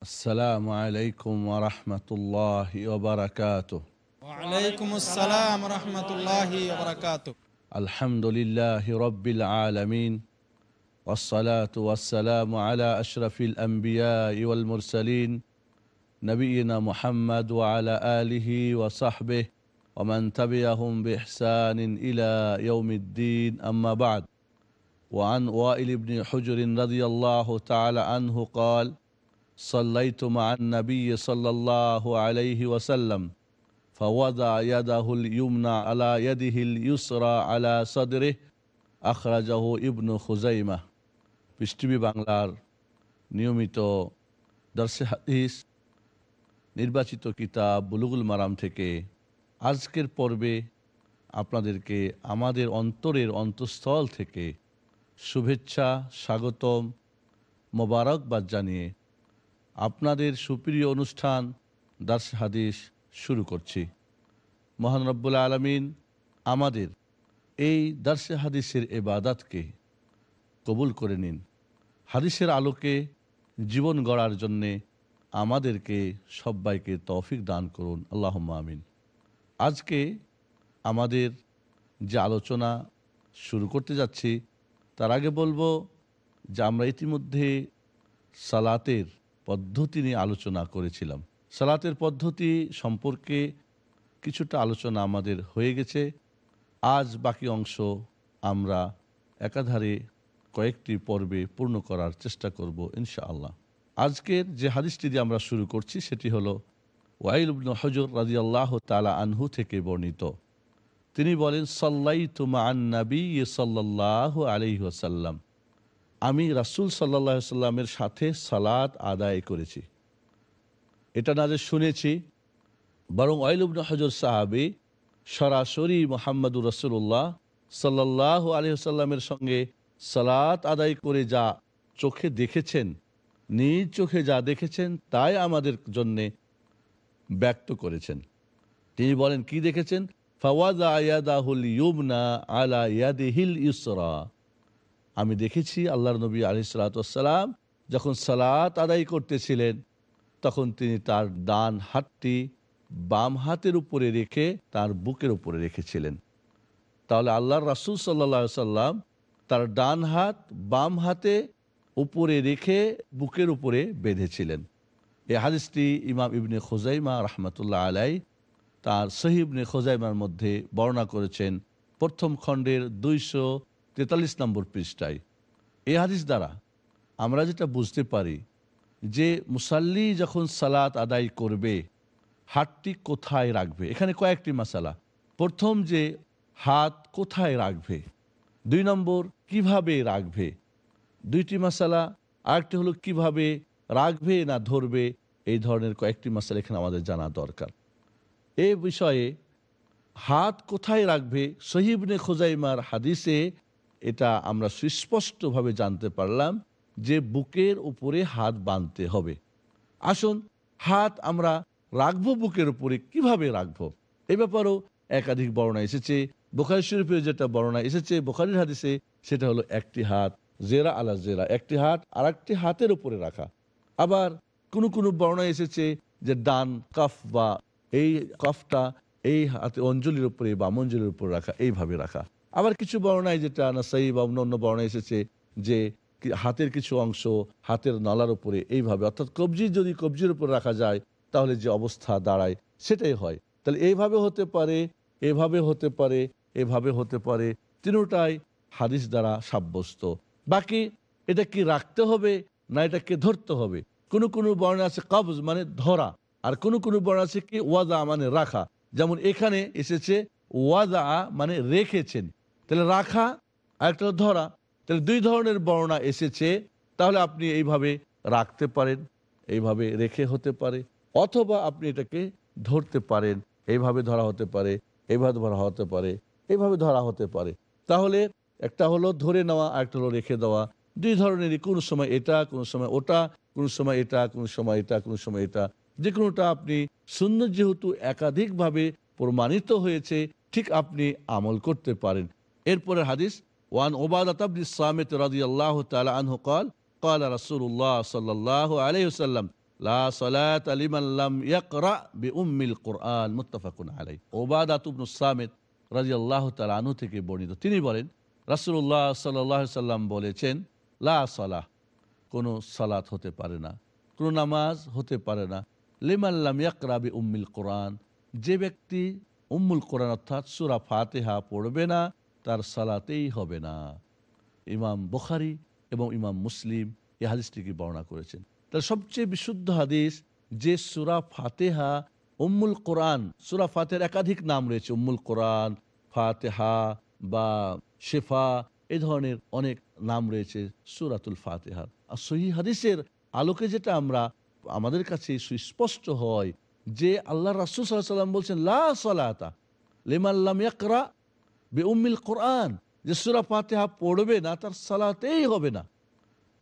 السلام عليكم ورحمة الله وبركاته. وعليكم السلام ورحمة الله وبركاته. الحمد لله رب العالمين والصلاة والسلام على أشرف الأنبياء والمرسلين نبينا محمد وعلى آله وصحبه ومن تبعهم بإحسان إلى يوم الدين أما بعد. وعن وائل بن حجر رضي الله تعالى عنه قال صليت مع النبي صلى الله عليه وسلم فوضع يده اليمنى على يده اليسرى على صدره أخرجه ابن خزيمة পৃষ্টিভি বাংলার নিয়মিত দর্শে হাদিস নির্বাচিত কিতাব বুলুগুল মারাম থেকে আজকের পর্বে আপনাদেরকে আমাদের অন্তরের অন্তঃস্থল থেকে শুভেচ্ছা স্বাগতম মোবারকবাদ জানিয়ে আপনাদের সুপ্রিয় অনুষ্ঠান দার্স হাদিস শুরু করছি। মহান রব্বুল আলমিন আমাদের এই দার্সে হাদিসের এবাদাতকে কবুল করে নিন। হাদিসের আলোকে জীবন গড়ার জন্যে আমাদেরকে সবাইকে তৌফিক দান করুন। আল্লাহ আমিন। আজকে আমাদের যে আলোচনা শুরু করতে যাচ্ছি, তার আগে বলব যে আমরা ইতিমধ্যে সালাতের পদ্ধতি নিয়ে আলোচনা করেছিলাম। সালাতের পদ্ধতি সম্পর্কে কিছুটা আলোচনা আমাদের হয়ে গেছে। আজ বাকি অংশ আমরা একাধারে কয়েকটি পর্বে পূর্ণ করার চেষ্টা করব ইনশাআল্লাহ। আজকের যে হাদিসটি দিয়ে আমরা শুরু করছি সেটি হলো ওয়াইল হজর রাজি আল্লাহ তালা আনহু থেকে বর্ণিত। তিনি বলেন সাল্লাই তুমা আন্নাবি সাল্লাহ আলহি আসাল্লাম আমি রাসুল সাল্লাহ সাল্লামের সাথে সালাত আদায় করেছি। এটা না যে শুনেছি, বরং ওয়াইলুবন হজর সাহাবি সরাসরি মোহাম্মদুর রসুল্লাহ সাল্লাহ আলহিসাল্লামের সঙ্গে সালাত আদায় করে যা চোখে দেখেছেন, নিজ চোখে যা দেখেছেন, তাই আমাদের জন্যে ব্যক্ত করেছেন। তিনি বলেন, কি দেখেছেন? ফাওয়াদা আয়াদাহুল ইউমনা আলা ইয়াদিহিল ইসরা আমি দেখেছি আল্লাহর নবী আলি সালাতাম যখন সালাত আদায় করতেছিলেন, তখন তিনি তার ডান হাতটি বাম হাতের উপরে রেখে তার বুকের উপরে রেখেছিলেন। তাহলে আল্লাহর রাসুল সাল্লা সাল্লাম তার ডান হাত বাম হাতে উপরে রেখে বুকের উপরে বেঁধেছিলেন। এ হাদিসটি ইমাম ইবনে খোজাইমা রহমতুল্লাহ আলাই তার সহিবনে খোজাইমার মধ্যে বর্ণনা করেছেন। প্রথম খণ্ডের দুইশো তেতাল্লিশ নম্বর পৃষ্ঠায়, এ হাদিস দ্বারা আমরা যেটা বুঝতে পারি যে মুসাল্লি যখন সালাত আদায় করবে, হাতটি কোথায় রাখবে? এখানে কয়েকটি মশালা প্রথম যে হাত কোথায় রাখবে? দুই নম্বর কীভাবে রাখবে? দুইটি মশালা আরেকটি হলো কীভাবে রাখবে না ধরবে? এই ধরনের কয়েকটি মশালা এখানে আমাদের জানা দরকার। এ বিষয়ে হাত কোথায় রাখবে? সহিবনে খোজাইমার হাদিসে এটা আমরা সুস্পষ্টভাবে জানতে পারলাম যে বুকের উপরে হাত বাঁধতে হবে। আসুন, হাত আমরা রাখব বুকের উপরে, কীভাবে রাখব? এ ব্যাপারেও একাধিক বর্ণনা এসেছে। বোখারি শরীফের যেটা বর্ণনা এসেছে, বোখারির হাদিসে সেটা হলো একটি হাত, জেরা আলা জেরা, একটি হাত আর একটি হাতের উপরে রাখা। আবার কোনো কোনো বর্ণনা এসেছে যে ডান কাফ বা এই কফটা এই হাতে অঞ্জলির উপরে বা অঞ্জলির উপরে রাখা, এইভাবে রাখা। আবার কিছু বর্ণায় যেটা নাসাই বা অন্য অন্য বর্ণায় এসেছে যে হাতের কিছু অংশ হাতের নলার উপরে এইভাবে, অর্থাৎ কবজি যদি কবজির উপর রাখা যায়, তাহলে যে অবস্থা দাঁড়ায় সেটাই হয়। তাহলে এইভাবে হতে পারে, এভাবে হতে পারে, এভাবে হতে পারে, তিনটাই হাদিস দ্বারা সাব্যস্ত। বাকি এটা কি রাখতে হবে না এটাকে ধরতে হবে? কোনো কোনো বর্ণ আছে কবজ মানে ধরা, আর কোনো কোনো বর্ণ আছে কি ওয়াদা মানে রাখা। যেমন এখানে এসেছে ওয়াদা মানে রেখেছেন। তাহলে রাখা আর একটা ধরা। তাহলে দুই ধরনের বর্ণনা এসেছে, তাহলে আপনি এইভাবে রাখতে পারেন, এইভাবে রেখে হতে পারে, অথবা আপনি এটাকে ধরতে পারেন, এইভাবে ধরা হতে পারে, এইভাবে ধরা হতে পারে, এইভাবে ধরা হতে পারে। তাহলে একটা হলো ধরে নেওয়া আর একটা হলো রেখে দেওয়া। দুই ধরনেরই, কোনো সময় এটা, কোনো সময় ওটা, কোনো সময় এটা, কোনো সময় এটা, কোনো সময় এটা। যে কোনোটা আপনি সুন্দর যেহেতু একাধিকভাবে প্রমাণিত হয়েছে, ঠিক আপনি আমল করতে পারেন। এরপরের হাদিস, ওয়ান ওবাদাতাবলি সামেত রাজি আল্লাহ তালা আনহু কল কল রাসুল্লাহ সাল্লাহ আলহিসাল্লাম লা সালাত আলিমান লাম ইয়াকরা বি উম্মিল কোরআন মুত্তাফাকুন আলাই ওবাদাতুবনু সামেত রাজি আল্লাহ তালা আনহু থেকে তিনি বলেন রাসুল্লাহ সাল্লাহ সাল্লাম বলেছেন, লা সালাহ কোনো সালাত হতে পারে না, কোনো নামাজ হতে পারে না। লিমাল্লাম ইয়াকরাবি উম্মিল কোরআন যে ব্যক্তি উম্মুল কোরআন অর্থাৎ সুরা ফাতেহা পড়বে না তার সালাতেই হবে না। ইমাম বুখারি এবং ইমাম মুসলিম এই হাদিসটিকে বর্ণনা করেছেন। তার সবচেয়ে বিশুদ্ধ হাদিস যে সুরা ফাতেহা, উম্মুল কোরআন, সুরা ফাতেহার একাধিক নাম রয়েছে, উম্মুল কোরআন, ফাতেহা বা শেফা, এ ধরনের অনেক নাম রয়েছে সুরাতুল ফাতেহার। আর সহি হাদিসের আলোকে যেটা আমরা, আমাদের কাছে সুস্পষ্ট হয় যে আল্লাহ রাসুল সাল্লাহ সাল্লাম বলছেন, লা সালাতা লিমাল্লাম ইয়াকরা বে উম্মিল কোরআন যে সুরা ফাতেহা পড়বে না, তার সালাতেই হবে না।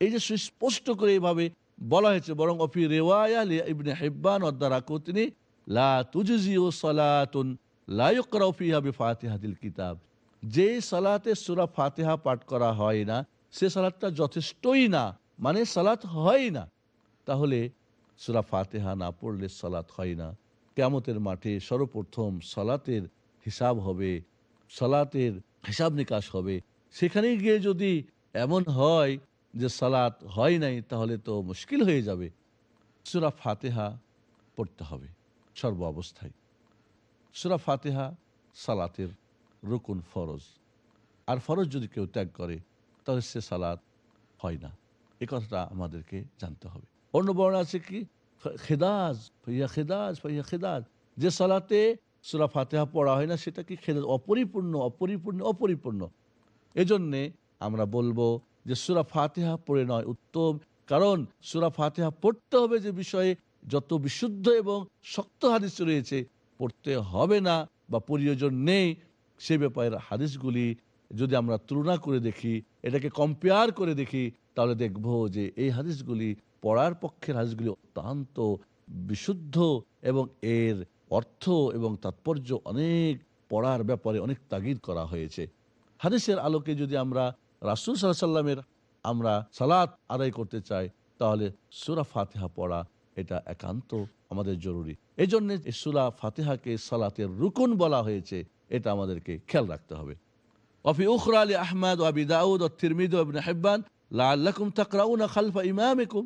এই যে সুস্পষ্ট করে এইভাবে বলা হয়েছে, বরং অফি রেওয়ায়া ইবনে হিব্বান অদ্দারা কুতনি লা তুজজিউ সালাতুন, লা ইউকরাউ ফিহা বিফাতিহাতিল কিতাব। যে সালাতে সূরা ফাতিহা পাঠ করা হয় না, সে সালাতটা যথেষ্টই না মানে সালাত হয় না। তাহলে সূরা ফাতিহা না পড়লে সালাত হয় না। কেয়ামতের মাঠে সর্বপ্রথম সালাতের হিসাব হবে সালাতের হিসাব নিকাশ হবে। সেখানে গিয়ে যদি এমন হয় যে সালাত হয় নাই, তাহলে তো মুশকিল হয়ে যাবে। সুরা ফাতেহা পড়তে হবে সর্ব অবস্থায়। সুরা ফাতেহা সালাতের রুকুন ফরজ। আর ফরজ যদি কেউ ত্যাগ করে, তাহলে সে সালাত হয় না। এ কথাটা আমাদেরকে জানতে হবে। অন্য বর্ণ আছে কি? খেদাজ ফাইয়া খেদাজ ফাইয়া খেদাজ। যে সালাতে সুরা ফাতেহা পড়া হয় না, সেটা কি খেদাজ অপরিপূর্ণ অপরিপূর্ণ অপরিপূর্ণ? এজন্যে আমরা বলব যে সুরা ফাতেহা পড়ে নয়, উত্তম। কারণ সুরা ফাতেহা পড়তে হবে যে বিষয়ে যত বিশুদ্ধ এবং শক্ত হাদিস রয়েছে, পড়তে হবে না বা প্রয়োজন নেই। সে ব্যাপারের হাদিসগুলি যদি আমরা তুলনা করে দেখি, এটাকে কম্পেয়ার করে দেখি, তাহলে দেখব যে এই হাদিসগুলি পড়ার পক্ষের হাদিসগুলি অত্যন্ত বিশুদ্ধ এবং এর অর্থ এবং তাৎপর্য অনেক পড়ার ব্যাপারে অনেক তাগিদ করা হয়েছে। হাদিসের আলোকে যদি আমরা রাসুল সাল্লাহ সাল্লামের আমরা সালাত আদায় করতে চাই, তাহলে সুরা ফাতেহা পড়া এটা একান্ত আমাদের জরুরি। এই জন্য সুরা ফাতেহাকে সালাতের রুকুন বলা হয়েছে, এটা আমাদেরকে খেয়াল রাখতে হবে। অফি উখরা আলী আহমদ আবি দাউদ ও হেব্বান লাল্লাকুম তাকরাউনা খালফা ইমামিকুম।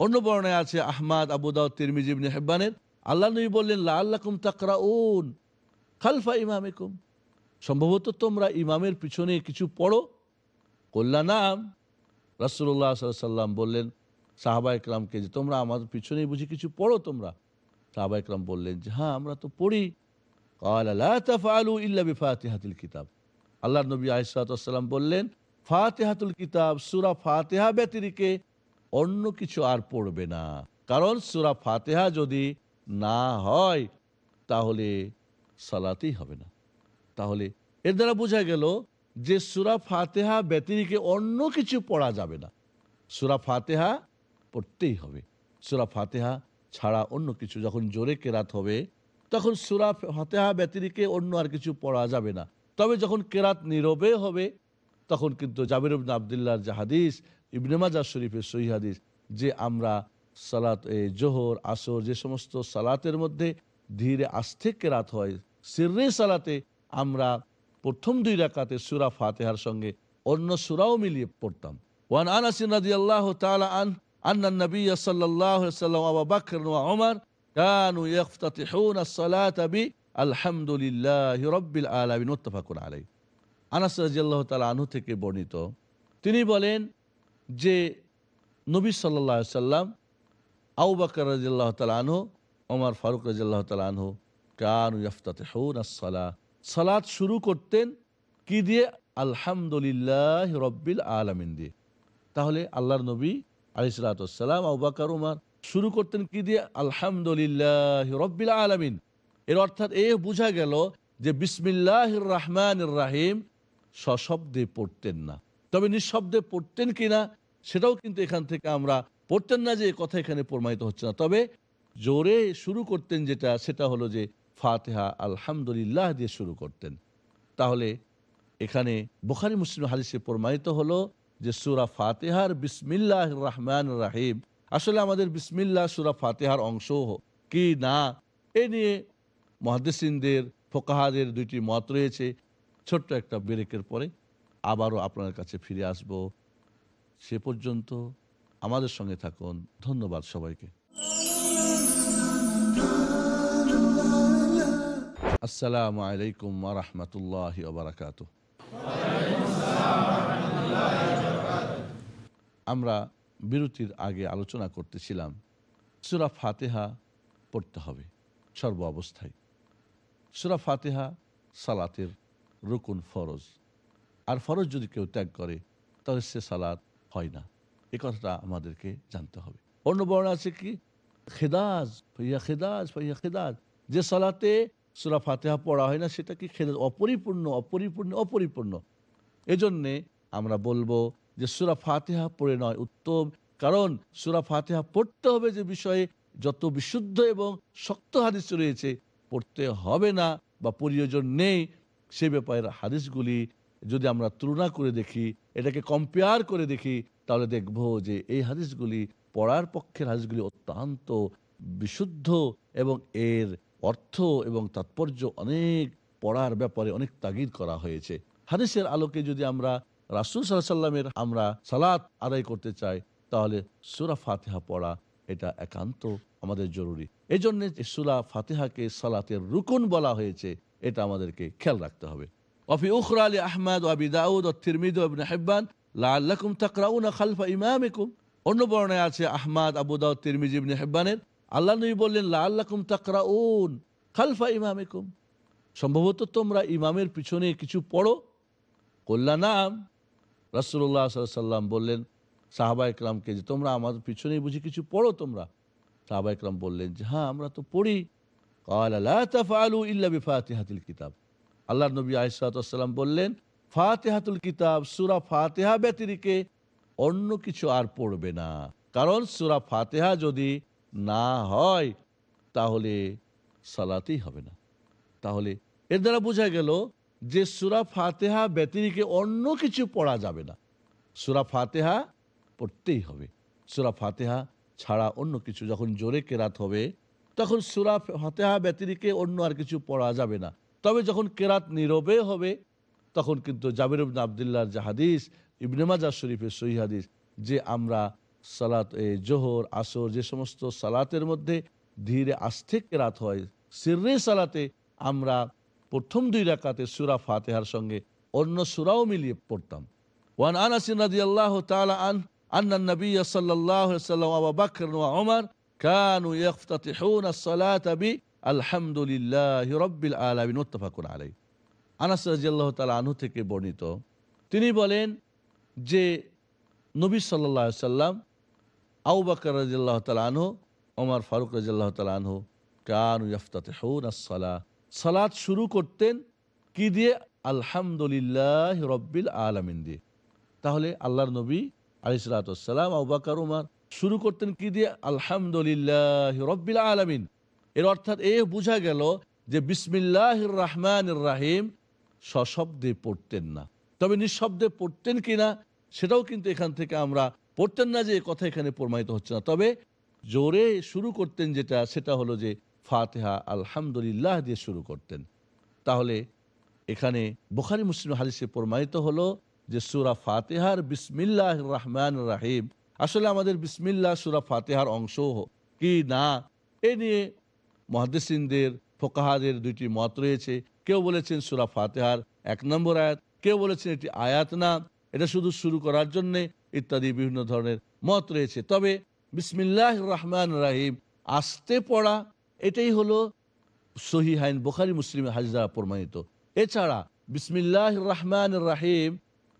অন্য বর্ণায় আছে আহমাদ, আবু দাউদ, তিরমিজ, ইবনে হেব্বানের। আল্লাহ নবী বললেন লাল্লাকুম তাকরাউন খালফা ইমামিকুম। সম্ভবত তোমরা ইমামের পিছনে কিছু পড়ো। কল্যা নাম। রাসুল্লাহ সাল্লাম বললেন সাহাবা ইকরামকে যে তোমরা আমাদের পিছনে বুঝি কিছু পড়ো তোমরা? সাহাবা ইকরাম বললেন যে হ্যাঁ আমরা তো পড়ি। ফাতিহাতুল কিতাব। আল্লাহ নবী বললেন, ফাতেহাতুল কিতাব, সুরা ফাতেহা অন্য কিছু আর পড়বে না। কারণ সুরা ফাতেহা যদি না হয়, তাহলে সালাতেই হবে না। তাহলে এর দ্বারা বোঝা গেল যে সুরা ফাতেহা ব্যতিরিকে অন্য কিছু পড়া যাবে না। সুরা ফাতেহা পড়তেই হবে। সুরা ফাতেহা ছাড়া অন্য কিছু যখন জোরে কেরাত হবে, তখন সুরা ফাতেহা ব্যতিরিকে অন্য আর কিছু পড়া যাবে না। তবে যখন কেরাত নীরবে হবে, তখন কিন্তু জাবির ইবনে আবদুল্লাহর যে হাদিস, ইবনে মাজার শরীফের সহি হাদিস, যে আমরা সালাত এই জোহর, আসর, যে সমস্ত সালাতের মধ্যে ধীরে আস্তে কেরাত হয়, সিররে সালাতে আমরা প্রথম দুই রাকাতে সুরা ফাতেহার সঙ্গে অন্য সুরাও মিলিয়ে পড়তাম। ওয়ান আনাসিন রাজি আল্লাহ তালা আন, আন্না নবী সাল্লাহ সাল্লাম আবা বাকর ওমর কানু ইফতাতিহুন সালাত বি আলহামদুলিল্লাহ রব্বিল আলামিন, মুত্তাফাকুন আলাই আনাস রাজিয়াল্লাহ তাআলা আনহু থেকে বর্ণিত, তিনি বলেন যে নবী সাল্লাল্লাহু আলাইহি সাল্লাম আবু বকর রাদিয়াল্লাহু তাআলা আনহু, ওমর ফারুক রাদিয়াল্লাহু তাআলা আনহু, কানু ইয়াফতাতিহুন আস-সালাহ সালাত শুরু করতেন কি দিয়ে? আলহামদুলিল্লাহ রব্বিল আলামিন দিয়ে। তাহলে আল্লাহর নবী আলিসালাম আবাকার উমার শুরু করতেন কি দিয়ে? আলহামদুলিল্লাহ রব্বিল আলামিন। এর অর্থাৎ এ বোঝা গেল যে বিসমিল্লাহ রহমান রাহিম সশব্দে পড়তেন না। তবে নিঃশব্দে পড়তেন কিনা সেটাও কিন্তু এখান থেকে আমরা পড়তেন না যে কথা এখানে প্রমাণিত হচ্ছে না। তবে জোরে শুরু করতেন যেটা, সেটা হলো যে ফাতেহা আলহামদুলিল্লাহ দিয়ে শুরু করতেন। তাহলে এখানে বোখারি মুসলিম হাদিসে প্রমাণিত হলো যে সুরা ফাতেহার বিসমিল্লাহ রহমান রাহিম। আসলে আমাদের বিসমিল্লা সুরা ফাতেহার অংশ কি না, এ নিয়ে মহাদেসিনদের ফোকাহাদের দুইটি মত রয়েছে। ছোট্ট একটা ব্রেকের পরে আবারও আপনার কাছে ফিরে আসব। সে পর্যন্ত আমাদের সঙ্গে থাকুন। ধন্যবাদ সবাইকে। আসসালামু আলাইকুম রহমতুল্লাহ বারাকাত আমরা বিরতির আগে আলোচনা করতেছিলাম, সুরা ফাতেহা পড়তে হবে সর্ব অবস্থায়। সুরা ফাতেহা সালাতের রুকুন ফরজ। আর ফরজ যদি কেউ ত্যাগ করে, তাহলে সে সালাত হয় না। এ কথাটা আমাদেরকে জানতে হবে। অন্য বর্ণ আছে কি? খেদাজ, ফাইয়া খেদাজ ফাইয়া খেদাজ। যে সালাতে সুরা ফাতেহা পড়া হয় না, সেটা কি খেদাজ? অপরিপূর্ণ অপরিপূর্ণ অপরিপূর্ণ। এজন্যে আমরা বলব যে সুরা ফাতেহা পড়ে নয়, উত্তম। কারণ সুরা ফাতেহা পড়তে হবে যে বিষয়ে যত বিশুদ্ধ এবং শক্ত হাদিস রয়েছে, পড়তে হবে না বা প্রয়োজন নেই। সে ব্যাপারে হাদিসগুলি যদি আমরা তুলনা করে দেখি, এটাকে কম্পেয়ার করে দেখি, তাহলে দেখব যে এই হাদিসগুলি পড়ার পক্ষের হাদিসগুলি অত্যন্ত বিশুদ্ধ এবং এর অর্থ এবং তাৎপর্য অনেক পড়ার ব্যাপারে অনেক তাগিদ করা হয়েছে। হাদিসের আলোকে যদি আমরা রাসুল সাল্লাহ সাল্লামের আমরা সালাত আদায় করতে চাই, তাহলে সুরা ফাতেহা পড়া এটা একান্ত আমাদের জরুরি। এই জন্য সুরা ফাতেহাকে সালাতের রুকুন বলা হয়েছে, এটা আমাদেরকে খেয়াল রাখতে হবে। وفي أخرى لأحمد وأبي داود والترمذي وابن حبان لعلكم تقرؤون خلف إمامكم অন্য বর্ণায় আছে আহমাদ আবু দাউদ তিরমিজি ইবনে হিব্বানের আল্লাহ নবী বললেন লাআল্লাকুম তাকরাউন খালফা ইমামিকুম সম্ভবত তোমরা ইমামের পিছনে কিছু পড়ো কল্যাণ নাম রাসূলুল্লাহ সাল্লাম বললেন সাহাবা ইকরামকে যে তোমরা আমাদের পিছনে বুঝি কিছু পড়ো তোমরা সাহাবা ইকরাম বললেন যে হ্যাঁ আমরা তো পড়ি قال لا تفعلوا إلا بفاتحة الكتاب আল্লাহ নবী আসালাম বললেন, ফাতেহাতুল কিতাব, সুরা ফাতেহা ব্যতিরিকে অন্য কিছু আর পড়বে না। কারণ সুরা ফাতেহা যদি না হয়, তাহলে সালাতেই হবে না। তাহলে এর দ্বারা বোঝা গেল যে সুরা ফাতেহা ব্যতিরিকে অন্য কিছু পড়া যাবে না। সুরা ফাতেহা পড়তেই হবে। সুরা ফাতেহা ছাড়া অন্য কিছু যখন জোরে কেরাত হবে, তখন সুরা ফাতেহা ব্যতিরিকে অন্য আর কিছু পড়া যাবে না। তবে যখন কেরাত নীরবে হবে, তখন কিন্তু জাবির ইবনে আবদুল্লাহর যে হাদিস, ইবনে মাজা শরীফের সহি হাদিস, যে আমরা সালাত জোহর, আসর, যে সমস্ত সালাতের মধ্যে ধীরে আস্থে কেরাত হয়, সিররে সালাতে আমরা প্রথম দুই রাকাতে সুরা ফাতেহার সঙ্গে অন্য সুরাও মিলিয়ে পড়তাম। ওয়ান আনাস রাদিয়াল্লাহু তাআলা আন, আন্না নবী আলাইহি ওয়াসাল্লাম ওয়া বকর বি আলহামদুলিল্লাহ রব্বিল আলামিন মুত্তাফাকুন আলাই আনাস রাদিয়াল্লাহু তাআলা আনহু থেকে বর্ণিত, তিনি বলেন যে নবী আলাইহি সাল্লাম, আবু বকর রাদিয়াল্লাহু তাআলা আনহু, ওমর ফারুক রাদিয়াল্লাহু তাআলা আনহু, কানু ইফতাতিহুনা আস-সালাহ সালাত শুরু করতেন কি দিয়ে? আলহামদুলিল্লাহ রব্বিল আলামিন দিয়ে। তাহলে আল্লাহর নবী আলী সালাতাম আবাকার উমার শুরু করতেন কি দিয়ে? আলহামদুলিল্লাহ রব্বিল আলামিন। এর অর্থাৎ এ বোঝা গেল যে বিসমিল্লাহ রহমান রাহিম সশব্দে পড়তেন না। তবে নিঃশব্দে পড়তেন কিনা সেটাও কিন্তু এখান থেকে আমরা পড়তেন না যে কথা এখানে প্রমাণিত হচ্ছে না। তবে জোরে শুরু করতেন যেটা, সেটা হলো যে ফাতেহা আলহামদুলিল্লাহ দিয়ে শুরু করতেন। তাহলে এখানে বোখারি, মুসলিম হাদিসে প্রমাণিত হলো যে সুরা ফাতেহার বিসমিল্লাহ রহমান রাহিম আসলে আমাদের বিসমিল্লাহ, সুরা ফাতেহার অংশ কি না? এ নিয়ে মহাদেসিনদের ফোকাহাদের দুইটি মত রয়েছে। কেউ বলেছেন সুরা ফাতেহার এক নম্বর আয়াত, কেউ বলেছেন এটি আয়াত না। এটা শুধু শুরু করার জন্যে ইত্যাদি বিভিন্ন ধরনের মত রয়েছে। তবে বিসমিল্লাহ রহমান রাহিম, আসতে পড়া, এটাই হলো সহি হাইন বোখারি মুসলিম হাজরা প্রমাণিত। এছাড়া বিসমিল্লাহ রহমান রাহিম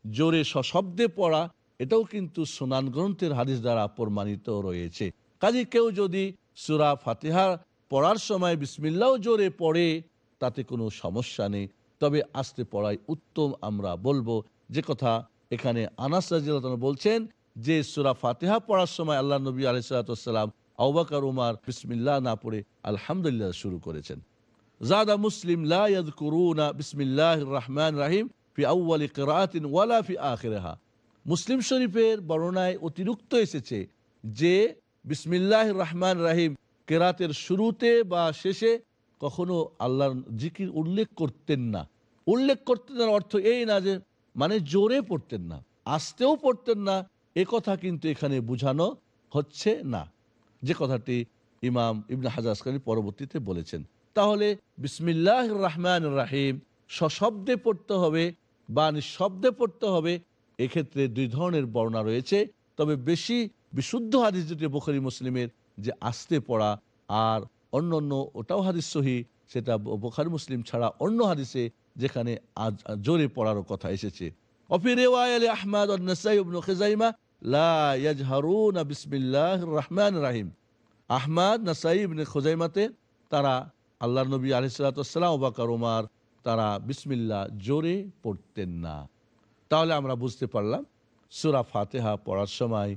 জোরে সশব্দে পড়া, এটাও কিন্তু সোনান গ্রন্থের হাদিস দ্বারা প্রমাণিত রয়েছে। কাজে কেউ যদি সুরা ফাতেহা পড়ার সময় বিসমিল্লাও জোরে পড়ে, তাতে কোনো সমস্যা নেই। তবে আসতে পড়াই উত্তম আমরা বলব। যে কথা এখানে আনাস বলছেন যে, সুরা ফাতেহা পড়ার সময় আল্লাহ নবী আলিসাল্লাম আউবাকার উমার বিসমিল্লাহ না পড়ে আলহামদুলিল্লাহ শুরু করেছেন। জাদা মুসলিম বিসমিল্লাহ রহমান রাহিম ফি কেরাতিন ওয়ালা ফি আখেরাহা। মুসলিম শরীফের বর্ণনায় অতিরিক্ত এসেছে যে বিসমিল্লাহ রহমান রাহিম কেরাতের শুরুতে বা শেষে কখনো আল্লাহর জিকির উল্লেখ করতেন না। উল্লেখ করতেন না অর্থ এই না যে মানে জোরে পড়তেন না, আসতেও পড়তেন না, এ কথা কিন্তু এখানে বোঝানো হচ্ছে না। যে কথাটি ইমাম ইবনে হাজার আসকানি পরবর্তীতে বলেছেন। তাহলে বিসমিল্লাহ রহমান রাহিম, সশব্দে পড়তে হবে বা নিঃশব্দে পড়তে হবে, এক্ষেত্রে দুই ধরনের বর্ণনা রয়েছে। তবে বেশি বিশুদ্ধ হাদিস যেটি বখরি মুসলিমের যে আসতে পড়া আর অন্য অন্য, ওটাও হাদিস সহি, সেটা বোখারি মুসলিম ছাড়া অন্য হাদিসে যেখানে আজ জোরে পড়ারও কথা এসেছে। রাহিম। তারা আল্লাহ নবী তারা জোরে পড়তেন না। তাহলে আমরা বুঝতে পারলাম, সুরা ফাতেহা পড়ার সময়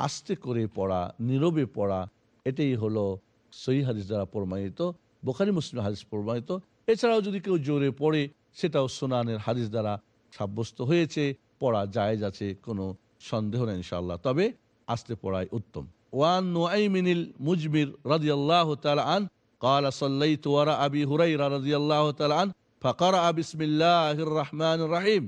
আস্তে করে পড়া নীরবে পড়া এটাই হলো সহি হাদিস দ্বারা প্রমাণিত বোখারি মুসলিম হাদিস প্রমাণিত এছাড়াও যদি কেউ জোরে পড়ে সেটাও সোনানের হাদিস দ্বারা সাব্যস্ত হয়েছে পড়া জায়েজ আছে কোনো সন্দেহ নেই ইনশাআল্লাহ তবে আস্তে পড়াই উত্তম ওয়ান নোয়াইমিনিল মুজমির রাদিয়াল্লাহু তাআলা আন قال صليت وراء ابي هريره رضي الله تعالى عنه فقرأ بسم الله الرحمن الرحيم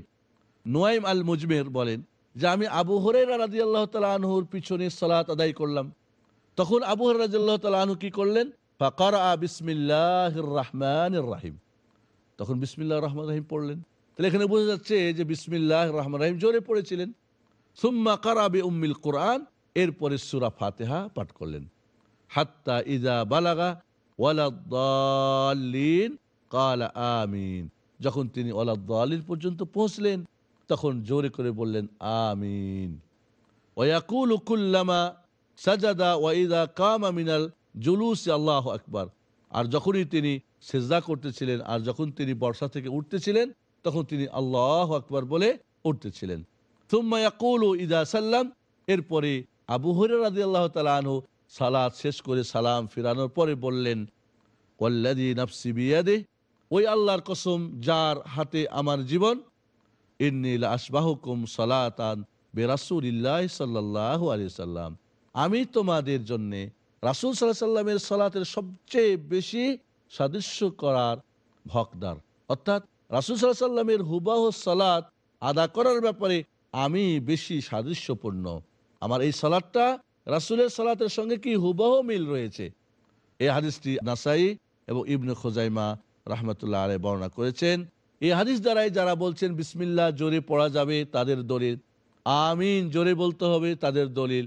নোয়াইম আল মুজমির বলেন যে আমি আবু হরাইরা রাদিয়াল্লাহু তাআলা আনহুর পিছনে সালাত আদায় করলাম। তখন আবু হরাইরা রাদিয়াল্লাহু তাআলা আনহু কি করলেন? ফাকারা বিসমিল্লাহির রহমানির রহিম। তখন বিসমিল্লাহির রহমানির রহিম পড়লেন। তাহলে এখানে বোঝা যাচ্ছে যে বিসমিল্লাহির রহমানির রহিম জোরে পড়েছিলেন। সুম্মা কারাবি উম্মিল কোরআন, এরপরে সুরা ফাতেহা পাঠ করলেন। হাত্তা ইজা বালাগা ওয়ালাদ্দালিন কালা আমিন। যখন তিনি ওয়ালাদ্দালিন পর্যন্ত পৌঁছলেন তখন জোরে করে বললেন, আমিন। ওয়াকুল কামা মিনাল জুলুস, আল্লাহ আকবার। আর যখনই তিনি সেজদা করতেছিলেন আর যখন তিনি বর্ষা থেকে উঠতেছিলেন, তখন তিনি আল্লাহ আকবার বলে উঠতেছিলেন। সাল্লাম, এরপরে আবু হরে রাজি আল্লাহ তালু সালাদ শেষ করে সালাম ফিরানোর পরে বললেন ওয়াল্লাদি নাফসি বিয়াদে ওই আল্লাহর কসম যার হাতে আমার জীবন ইন্নিল আসবাহুকুম সালাতান বেরাসুলিল্লাহ সাল্লাহ আলি সাল্লাম। আমি তোমাদের জন্যে রাসুল সাল্লাহ সাল্লামের সালাতের সবচেয়ে বেশি সাদৃশ্য করার হকদার। অর্থাৎ রাসুল সাল্লাহ সাল্লামের হুবাহ সালাত আদা করার ব্যাপারে আমি বেশি সাদৃশ্যপূর্ণ। আমার এই সালাদটা রাসুলের সালাতের সঙ্গে কি হুবাহ মিল রয়েছে? এই হাদিসটি নাসাই এবং ইবনে খোজাইমা রহমতুল্লাহ আলাই বর্ণনা করেছেন। এই হাদিস দ্বারাই যারা বলছেন বিসমিল্লা জোরে পড়া যাবে তাদের দলিল আমিন জোরে বলতে হবে তাদের দলিল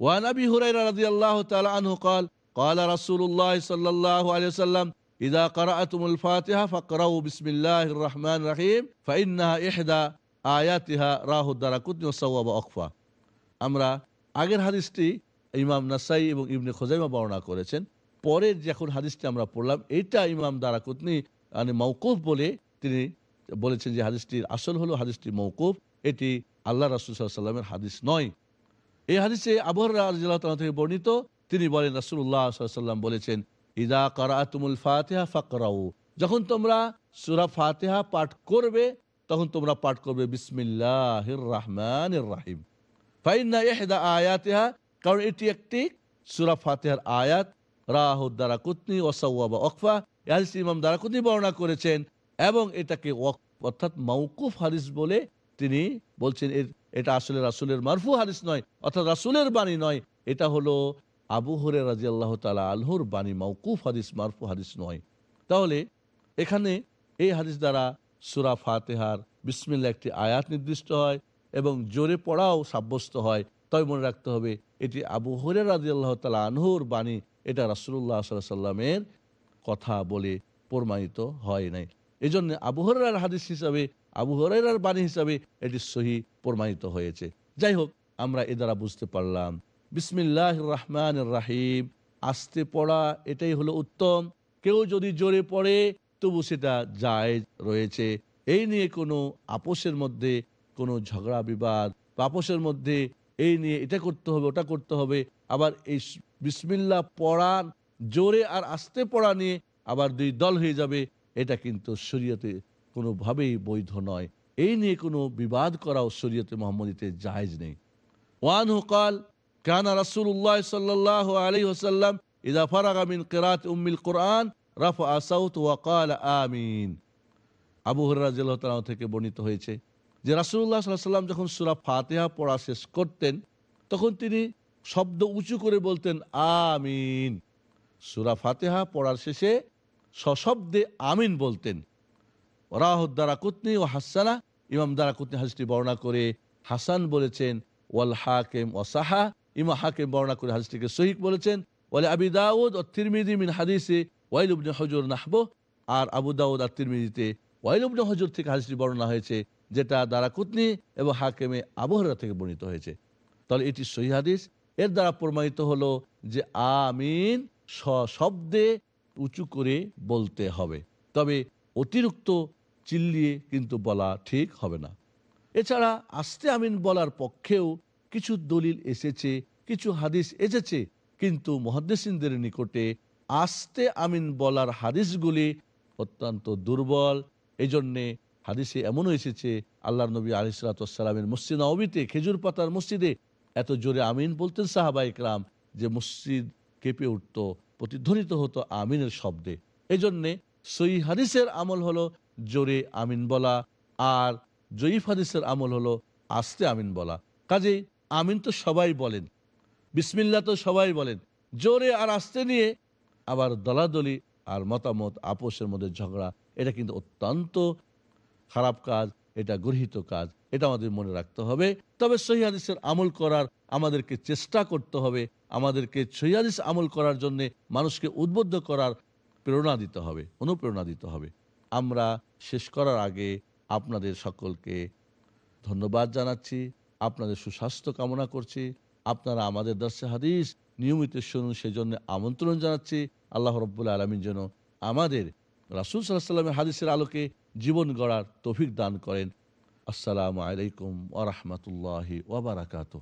ওয়ান আবি হুরাইরা রাদিয়াল্লাহু তাআলা আনহু قال قال رسول الله صلى الله عليه وسلم إذا قرأتم الفاتحة فاقرأوا بسم الله الرحمن الرحيم فإنها إحدى آياتها راه الدرقطني وصواب أخفى আমরা আগের হাদিসটি ইমাম নাসাই এবং ইবনে খোজাইমা বর্ণনা করেছেন পরের যখন হাদিসটি আমরা পড়লাম এটা ইমাম দারাকুতনি মানে মৌকুফ বলে তিনি বলেছেন যে হাদিসটির আসল হলো হাদিসটি মৌকুফ এটি আল্লাহ রাসুল সাল্লামের হাদিস নয়। এই হাদিসে আবহাওয়া থেকে বর্ণিত, তিনি বলেন রাসুল্লাহ সাল্লাম বলেছেন ইদা কারাতুমুল ফাতেহা ফাকরাউ যখন তোমরা সুরা ফাতেহা পাঠ করবে, তখন তোমরা পাঠ করবে বিসমিল্লাহ রহমান রাহিম ইহদা আয়াতিহা, কারণ এটি একটি সুরা ফাতেহার আয়াত রাহুদ দ্বারা কুতনি ওসাউবা অকফা হাদিস ইমাম দ্বারা কুতনি বর্ণনা করেছেন এবং এটাকে অর্থাৎ মৌকুফ হাদিস বলে তিনি বলছেন এটা আসলে রাসুলের মারফু হাদিস নয়, অর্থাৎ রাসুলের বাণী নয়। এটা হলো আবু হরে রাজি আল্লাহ তালা আলহুর বাণী মৌকুফ হাদিস, মারফু হাদিস নয়। তাহলে এখানে এই হাদিস দ্বারা সুরা ফাতেহার বিসমিল্লা একটি আয়াত নির্দিষ্ট হয় এবং জোরে পড়াও সাব্যস্ত হয়। তবে মনে রাখতে হবে, এটি আবু হরে রাজি আল্লাহ তালা আনহুর বাণী, এটা রাসুল্লাহ সাল্লামের কথা বলে প্রমাণিত হয় নাই। এই জন্য হাদিস হিসাবে, আবু হরার বাণী হিসাবে এটি সহি প্রমাণিত হয়েছে। যাই হোক, আমরা এ দ্বারা বুঝতে পারলাম বিসমিল্লাহ রহমান রাহিম, আসতে পড়া এটাই হলো উত্তম, কেউ যদি জোরে পড়ে তবু সেটা যায় রয়েছে। এই নিয়ে কোনো আপোষের মধ্যে কোনো ঝগড়া, বিবাদ আপোষের মধ্যে এই নিয়ে এটা করতে হবে, ওটা করতে হবে, আবার এই বিসমিল্লা পড়ার জোরে আর আসতে পড়া নিয়ে আবার দুই দল হয়ে যাবে এটা কিন্তু শরীয়তে কোনোভাবেই বৈধ নয়। এই নিয়ে কোনো বিবাদ করাও শরীয়তে মোহাম্মদীতে জায়েজ নেই। ওয়ান হুকাল কানা রাসূলুল্লাহ সাল্লাল্লাহু আলাইহি ওয়াসাল্লাম, ইদা ফারাগা মিন কিরাত উম্মিল কুরআন রাফা সাউত ওয়া ক্বালা আমিন। আবু তাআলা থেকে বর্ণিত হয়েছে যে আলাইহি সাল্লাম যখন সূরা ফাতিহা পড়া শেষ করতেন, তখন তিনি শব্দ উঁচু করে বলতেন, আমিন। সূরা ফাতিহা পড়ার শেষে সশব্দে আমিন বলতেন। রাহুদ দ্বারা কুতনি ও হাসানা, ইমাম দ্বারা কুতনি হাদিসটি বর্ণনা করে হাসান বলেছেন, ওয়াল হাকেম ও সাহা ইমা হাকেম বর্ণনা করে হাদিসটিকে সহিক বলেছেন, ওয়ালে আবি দাউদ ও তিরমিদি মিন হাদিসে ওয়াইল ইবনে হজর নাহবো, আর আবু দাউদ আর তিরমিদিতে ওয়াইল ইবনে হজর থেকে হাদিসটি বর্ণনা হয়েছে, যেটা দ্বারা কুতনি এবং হাকেমে আবহরা থেকে বর্ণিত হয়েছে। তাহলে এটি সহি হাদিস। এর দ্বারা প্রমাণিত হলো যে আমিন শব্দে উঁচু করে বলতে হবে। তবে অতিরিক্ত চিল্লিয়ে কিন্তু বলা ঠিক হবে না। এছাড়া আস্তে আমিন বলার পক্ষেও কিছু দলিল এসেছে, কিছু হাদিস এসেছে, কিন্তু মহাদ্দেসিনদের নিকটে আস্তে আমিন বলার হাদিসগুলি অত্যন্ত দুর্বল। এই জন্যে হাদিসে এমনও এসেছে আল্লাহ নবী আলিসালামের মসজিদ নবীতে খেজুর পাতার মসজিদে এত জোরে আমিন বলতেন সাহাবা ইকরাম যে মসজিদ কেঁপে উঠত। প্রতিধ্বনিত হতো আমিনের শব্দে। এই জন্যে সই হাদিসের আমল হলো জোরে আমিন বলা, আর জয়ীফ হাদিসের আমল হলো আস্তে আমিন বলা। কাজেই আমিন তো সবাই বলেন বিসমিল্লা তো সবাই বলেন, জোরে আর আস্তে নিয়ে আবার দলাদলি আর মতামত, আপোষের মধ্যে ঝগড়া, এটা কিন্তু অত্যন্ত খারাপ কাজ, এটা গৃহীত কাজ, এটা আমাদের মনে রাখতে হবে। তবে সহি হাদিসের আমল করার আমাদেরকে চেষ্টা করতে হবে, আমাদেরকে সহি আমল করার জন্যে মানুষকে উদ্বুদ্ধ করার প্রেরণা দিতে হবে, অনুপ্রেরণা দিতে হবে। আমরা শেষ করার আগে আপনাদের সকলকে ধন্যবাদ জানাচ্ছি, আপনাদের সুস্বাস্থ্য কামনা করছি, আপনারা আমাদের দর্শে হাদিস নিয়মিত শুনুন, সেজন্য আমন্ত্রণ জানাচ্ছি। আল্লাহ রব্বুল্লা আলমীর জন্য আমাদের রাসুল সাল্লাহ সাল্লামের হাদিসের আলোকে জীবন গড়ার তফিক দান করেন। আসসালামু আলাইকুম ওরহমতুল্লাহি ওবরাকাতু